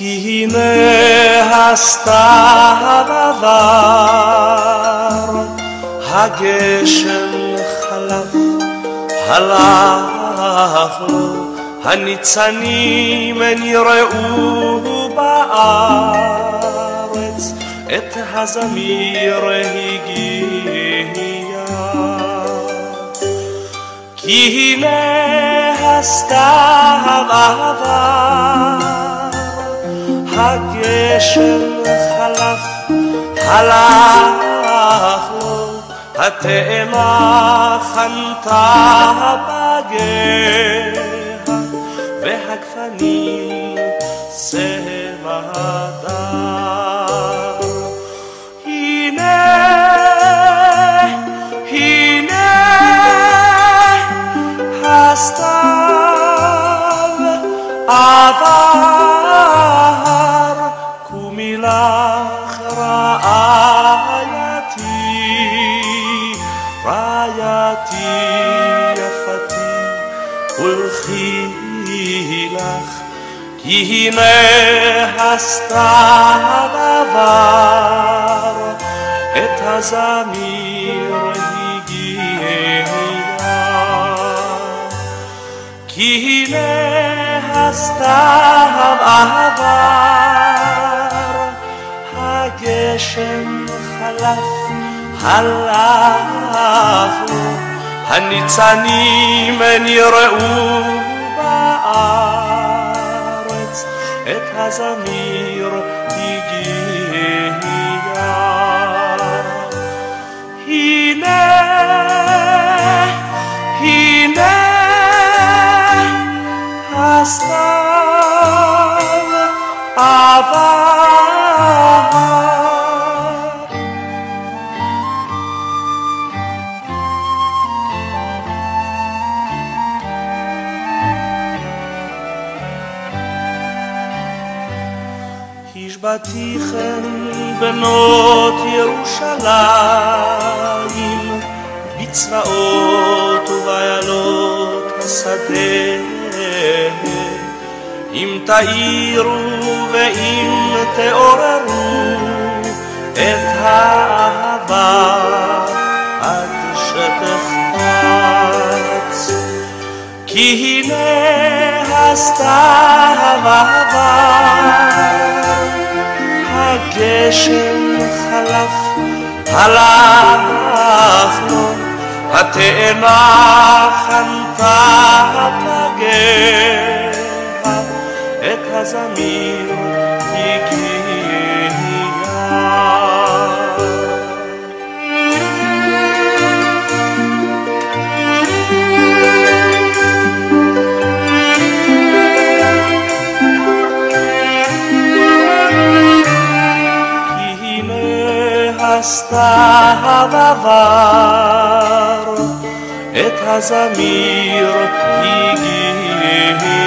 הנה הסתיו עבר, הגשם חלף, הלך לו, הניצנים נראו בארץ, את הזמיר הגיע. כי הנה הסתיו עבר, הגשם חלף, הלך לו, התאנה חנתה בגיה, והגפנים צבע הדר. הנה, הנה, הסתיו עבר, ולכי לך, כי הנה הסתיו עבר, את הזמיר הגיע. כי הנה הסתיו עבר, הגשם חלף, הלך לו, הניצנים נראו בארץ, את הזמיר הגיע. הנה, הנה השבתיכם בנות ירושלים בצבאות ובעיילות השדה. אם תאירו ואם תעוררו את האהבה עד שתחפץ. כי הנה הסתיו עבר, הגשם חלף, הלך לו, התאנה חנתה פגיה, את הזמיר הגיע. הסתיו עבר, את הזמיר הגיע.